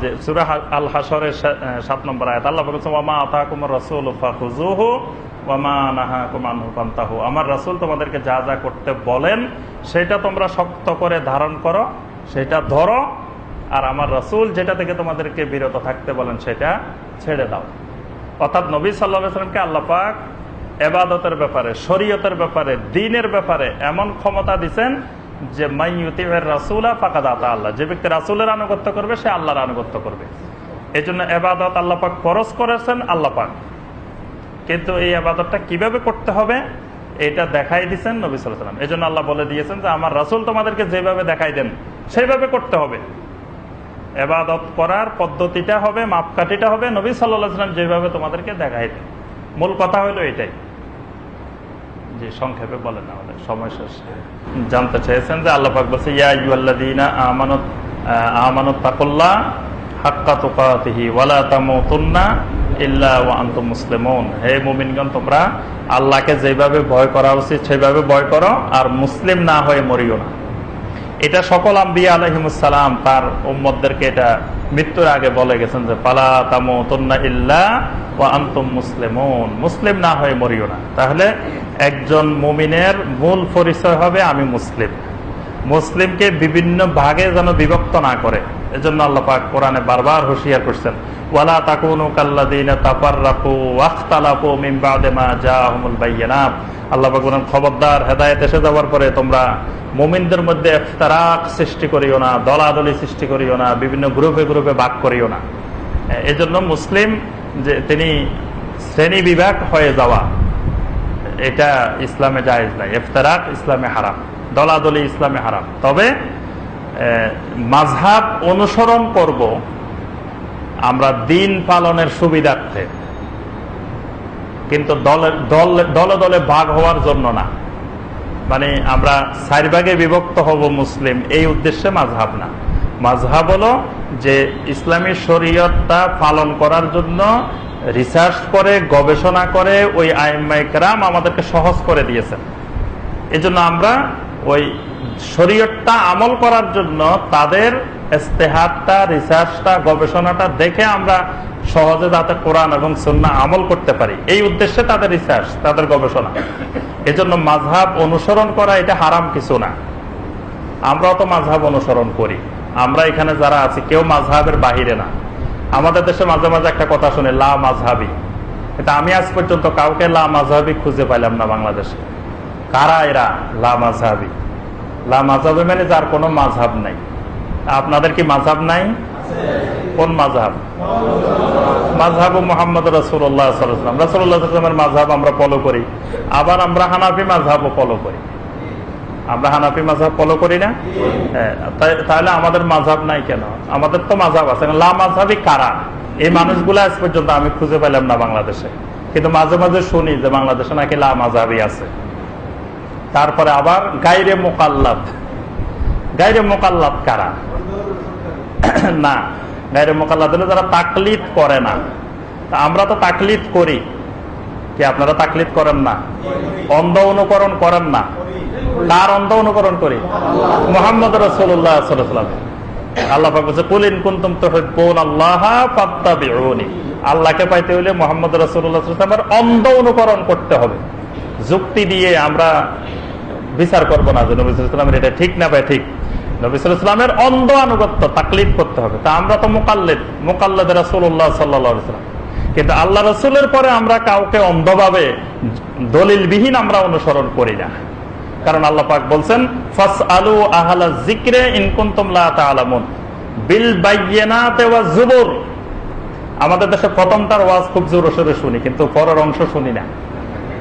যে সুরা আল হাসরের সাত নম্বর আয়াত। আল্লাহ বলেছেন ওয়ামা আতাকুমর রসুল ফাহুজুহু ওয়ামা নাহাকুম আনহু ফান্তাহু। আমার রাসূল তোমাদেরকে যা যা করতে বলেন, সেটা তোমরা শক্ত করে ধারণ করো, সেটা ধরো, আর আমার রাসূল যেটা থেকে তোমাদেরকে বিরত থাকতে বলেন, সেটা ছেড়ে দাও। অর্থাৎ নবী সাল্লাহ সাল্লামকে আল্লাহ পাক এবাদতের ব্যাপারে, শরীয়তের ব্যাপারে, দিনের ব্যাপারে এমন ক্ষমতা দিচ্ছেন যে ফাঁকা আল্লাহ। যে ব্যক্তি রাসুলের আনুগত্য করবে, সে আল্লাহর আনুগত্য করবে। এই জন্য এবাদত আল্লাহ পাক ফরজ করেছেন আল্লাহ পাক। কিন্তু এই আবাদতটা কীভাবে করতে হবে, এটা দেখাই দিচ্ছেন নবী সাল্লাম এই জন্য আল্লাহ বলে দিয়েছেন যে, আমার রাসুল তোমাদেরকে যেভাবে দেখাই দেন, সেইভাবে করতে হবে। এবাদত করার পদ্ধতিটা হবে, মাপকাঠিটা হবে নবী সাল্লাহ সাল্লাম যেভাবে তোমাদেরকে দেখাই দেন। মূল কথা হলো এটাই। যে সংক্ষেপে বলেন আমাদের, সময় শেষ। জানতে চেয়েছেন যে আল্লাহ বলছে, ইয়া হাক্কা হে মুমিনগণ, তোমরা আল্লাহকে যেভাবে ভয় করা উচিত, সেভাবে ভয় করো, আর মুসলিম না হয়ে মরিও না। এটা সকল আম্বিয়া আলহিমুসালাম তার উম্মদদেরকে এটা মৃত্যুর আগে বলে গেছেন যে পালা তামুতুন্না ইল্লা ওয়া আনতুম মুসলিমুন। মুসলিম না হয়ে মরিও না। তাহলে একজন মুমিনের মূল পরিচয় হবে, আমি মুসলিম। মুসলিমকে বিভিন্ন ভাগে যেন বিভক্ত না করে, এজন্য আল্লাহ পাক কোরআনে বারবার হুঁশিয়ার করছেন। ওয়ালা তাকুনু কাল্লাদিনা তাফাররাকু ওয়াখতালাফু মিন বাদে মা জাআহুমুল বায়্যিনাত আল্লাহ পাক বলেন, খবরদার, হেদায়েত এসে যাওয়ার পরে তোমরা মুমিনদের মধ্যে ইফতারাক সৃষ্টি করিও না, দলাদলি সৃষ্টি করিও না, বিভিন্ন গ্রুপে গ্রুপে ভাগ করিও না। এজন্য মুসলিম যে তিনি শ্রেণি বিভাগ হয়ে যাওয়া, এটা ইসলামে জায়েজ নাই। ইফতারাক ইসলামে হারাম, দলাদলি ইসলামে হারাম। তবে মাঝহাব অনুসরণ করব আমরা দিন পালনের সুবিধার্থে। কিন্তু দলে দলে ভাগ হওয়ার জন্য না। মানে আমরা চার ভাগে বিভক্ত হব মুসলিম, এই উদ্দেশ্যে মাঝহাব না। মাঝহাব হলো যে ইসলামী শরীয়তটা পালন করার জন্য রিসার্চ করে, গবেষণা করে ওই আইমাইকরাম আমাদেরকে সহজ করে দিয়েছেন। এজন্য আমরা ওই শরীয়তটা আমল করার জন্য তাদের ইস্তেহাতটা রিসার্চটা, গবেষণাটা দেখে আমরা সহজে যাতে কোরআন এবং সন্না আমল করতে পারি। এই উদ্দেশ্যে তাদের রিসার্চ, তাদের গবেষণা। এজন্য মাঝহাব অনুসরণ করা এটা হারাম কিছু না। আমরাও তো মাঝহাব অনুসরণ করি। আমরা এখানে যারা আছি, কেউ মাঝহাবের বাহিরে না। আমাদের দেশে মাঝে মাঝে একটা কথা শুনে, লা মাঝহাবি এটা আমি আজ পর্যন্ত কাউকে লা মাঝহাবি খুঁজে পাইলাম না বাংলাদেশে। কারা এরা? লা মাঝহাবি লা মাঝহাবি মানে যার কোনো মাঝহাব নাই। আপনাদের কি মাঝহাব নাই? কোন মাঝহাব মোহাম্মদ আমরা ফলো করি। আবার আমরা হানাফি মাঝহাবও ফলো করি। আমরা হানাফি ফলো করি না? হ্যাঁ তাহলে আমাদের মাঝহাব নাই কেন? আমাদের তো মাঝহাব আছে লা কারা? এই মানুষগুলো আজ পর্যন্ত আমি খুঁজে পেলাম না বাংলাদেশে। কিন্তু মাঝে মাঝে শুনি যে বাংলাদেশে নাকি লা মাঝহাবি আছে। তারপরে আবার গাইরে মোকাল্লাদ। গাইরে মোকাল্লাদ কারা? না, গাইরে মোকাল্লাদ হলে যারা তাকলিদ করে না। আমরা তো তাকলিদ করি। কি আপনারা তাকলিদ করেন না? অন্ধ অনুকরণ করেন না? কার অন্ধ অনুকরণ করি? মোহাম্মদ রসুল্লাহ আল্লাহ কুলিন কুন্তুম তোহিব্বুন আল্লাহ আল্লাহকে পাইতে হলে মোহাম্মদ রসুল্লাহামের অন্ধ অনুকরণ করতে হবে। যুক্তি দিয়ে আমরা বিচার করব না যে নবী সালামের এটা ঠিক না ভাই ঠিক। নবী সালামের অন্ধ আনুগত্য তাকলিদ করতে হবে। তা আমরা তো মোকাল্লেদ মোকাল্লেদ রসুল্লাহ সাল্লাম কিন্তু আল্লাহ রসুলের পরে আমরা কাউকে অন্ধভাবে, দলিলবিহীন আমরা অনুসরণ করি না। কারণ আল্লাহ পাক বলছেন ফাস আলু আহলা জিক্রে ইনকুন্তমলা আলামুন বিল বাইয়েনাতে ওয়া জুবুর আমাদের দেশে প্রথমটার ওয়াজ খুব জোরে সোরে শুনি, কিন্তু পরের অংশ শুনি না।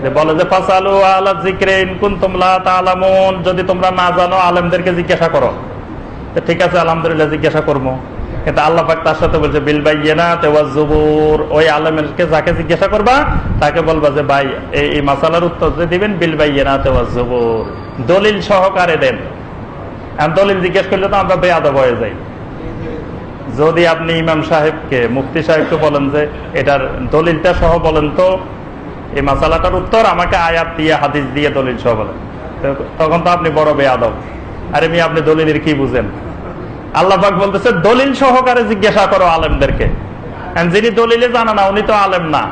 যে বলে যে ফাস আলু আহলা জিক্রে ইনকুন্তমলা আলামুন যদি তোমরা না জানো, আলেমদেরকে জিজ্ঞাসা করো। ঠিক আছে, আলহামদুলিল্লাহ, জিজ্ঞাসা করব। কিন্তু আল্লাহ পাক তার সাথে বলছে, বিল বাইয়েনা তেওয়া জুবুর ওই আলমেরকে যাকে জিজ্ঞাসা করবা, তাকে বলবা যে, ভাই, এই মাসালার উত্তর যে দিবেন, বিল বাইয়েনা তেওয়া জুবুর দলিল সহকারে দেন। দলিল জিজ্ঞেস করলে তো আমরা বেয়াদব হয়ে যাই। যদি আপনি ইমাম সাহেবকে, মুফতি সাহেবকে বলেন যে, এটার দলিলটা সহ বলেন তো এই মাসালাটার উত্তর আমাকে আয়াত দিয়ে, হাদিস দিয়ে দলিল সহ বলেন তখন তো আপনি বড় বেয়াদব। আরে মি আপনি দলিলের কি বুঝেন? আল্লাহবাক বলতেছে, দলিল সহকারে জিজ্ঞাসা করো আলেমদেরকে। যিনি দলিলে জানা না, উনি তো আলেম না।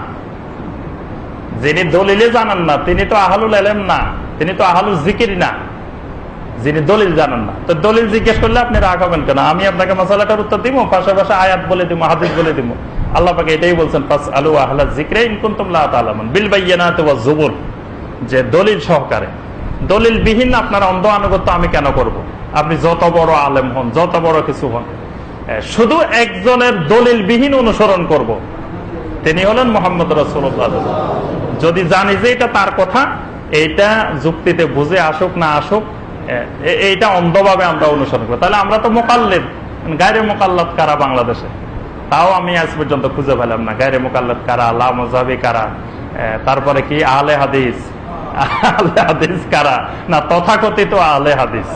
যিনি দলিলে জানান না, তিনি তো আহালুল আলেম না। তিনি তো আহালুল জিকির না। যিনি দলিল জানান না। তো দলিল জিজ্ঞেস করলে আপনি রাগ হবেন কেন? আমি আপনাকে মশালাটার উত্তর দিব, পাশাপাশি আয়াত বলে দিব, হাদিস বলে দিব। আল্লাহ এটাই বলছেন জুবুর যে দলিল সহকারে। দলিল বিহীন আপনার অন্ধ আনুগত্য আমি কেন করব। আপনি যত বড় আলেম হন, যত বড় কিছু হন শুধু একজনের দলিল বিহীন অনুসরণ করব। তিনি হলেন মোহাম্মদ রসুল্লাহ যদি জানি যে এটা তার কথা, এইটা যুক্তিতে বুঝে আসুক, না আসুক এইটা অন্ধভাবে আমরা অনুসরণ করব। তাহলে আমরা তো মোকাল্লেদ গায়ে মোকাল্লাদ কারা বাংলাদেশে? তাও আমি আজ পর্যন্ত খুঁজে পেলাম না। গায়ে মোকাল্লাদ কারা, আল্লাহ মজাবি কারা তারপরে কি আলে হাদিস? আলে হাদিস কারা? না, তথাকথিত আলে হাদিস।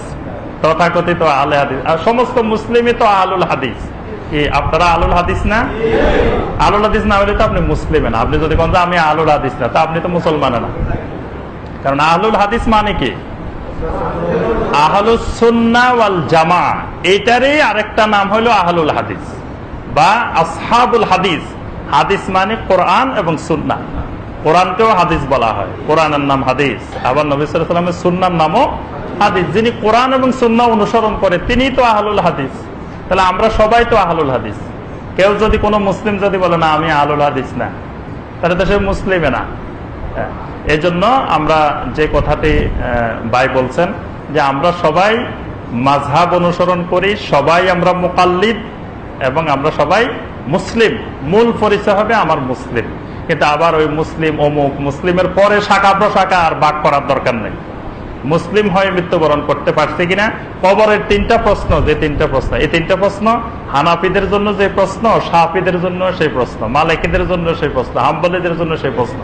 তথাকথিত আলে হাদিস। আর সমস্ত মুসলিমই তো আলুল হাদিস। না? হলে তো আপনি আপনি যদি আমি হাদিস না আপনি তো মুসলমান না। কারণ আহলুল হাদিস মানে কি? জামা। আরেকটা নাম হলো আহলুল হাদিস। বা আসহাবুল হাদিস। হাদিস মানে কোরআন এবং সুন্না কোরআনকেও হাদিস বলা হয়। কোরআনের নাম হাদিস। আবার নবী সাল্লামের সুন্নার নামও হাদিস। যিনি কোরআন এবং সুন্না অনুসরণ করে তিনি তো আহলুল হাদিস। তাহলে আমরা সবাই তো আহলুল হাদিস। কেউ যদি কোনো মুসলিম যদি বলে না আমি আহলুল হাদিস না তাহলে তো সে মুসলিমে না। হ্যাঁ, এই জন্য আমরা যে কথাটি ভাই বলছেন যে আমরা সবাই মাঝহাব অনুসরণ করি সবাই আমরা মোকাল্লিদ এবং আমরা সবাই মুসলিম। মূল পরিচয় হবে আমার মুসলিম। কিন্তু আবার ওই মুসলিম অমুক, মুসলিমের পরে শাখা প্রশাখা আর বাক করার দরকার নেই। মুসলিম হয়ে মৃত্যুবরণ করতে পারছে কিনা? কবরের তিনটা প্রশ্ন, যে তিনটা প্রশ্ন। এই তিনটা প্রশ্ন, হানাফিদের জন্য যে প্রশ্ন সাহাফিদের জন্য সেই প্রশ্ন, মালিকীদের জন্য সেই প্রশ্ন, হাম্বলিদের জন্য সেই প্রশ্ন।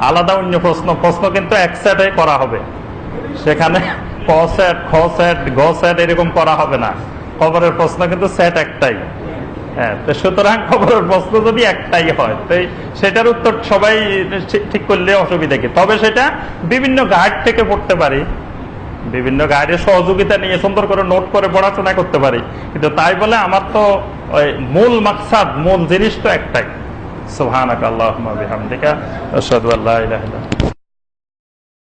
আলাদা অন্য প্রশ্ন প্রশ্ন কিন্তু এক সেটে করা হবে। সেখানে ক সেট, খ সেট, গ সেট এরকম করা হবে না। খবরের প্রশ্ন কিন্তু সেট একটাই। হ্যাঁ তো সুতরাং খবরের প্রশ্ন যদি একটাই হয়, তো সেটার উত্তর সবাই ঠিক- করলে অসুবিধা কি? তবে সেটা বিভিন্ন গাইড থেকে পড়তে পারি। বিভিন্ন গাইডের সহযোগিতা নিয়ে সুন্দর করে নোট করে পড়াশোনা করতে পারি। কিন্তু তাই বলে আমার তো মূল মাকসাদ, মূল জিনিস তো একটাই। সুবহানাক আল্লাহুম্মা বিহামদিকা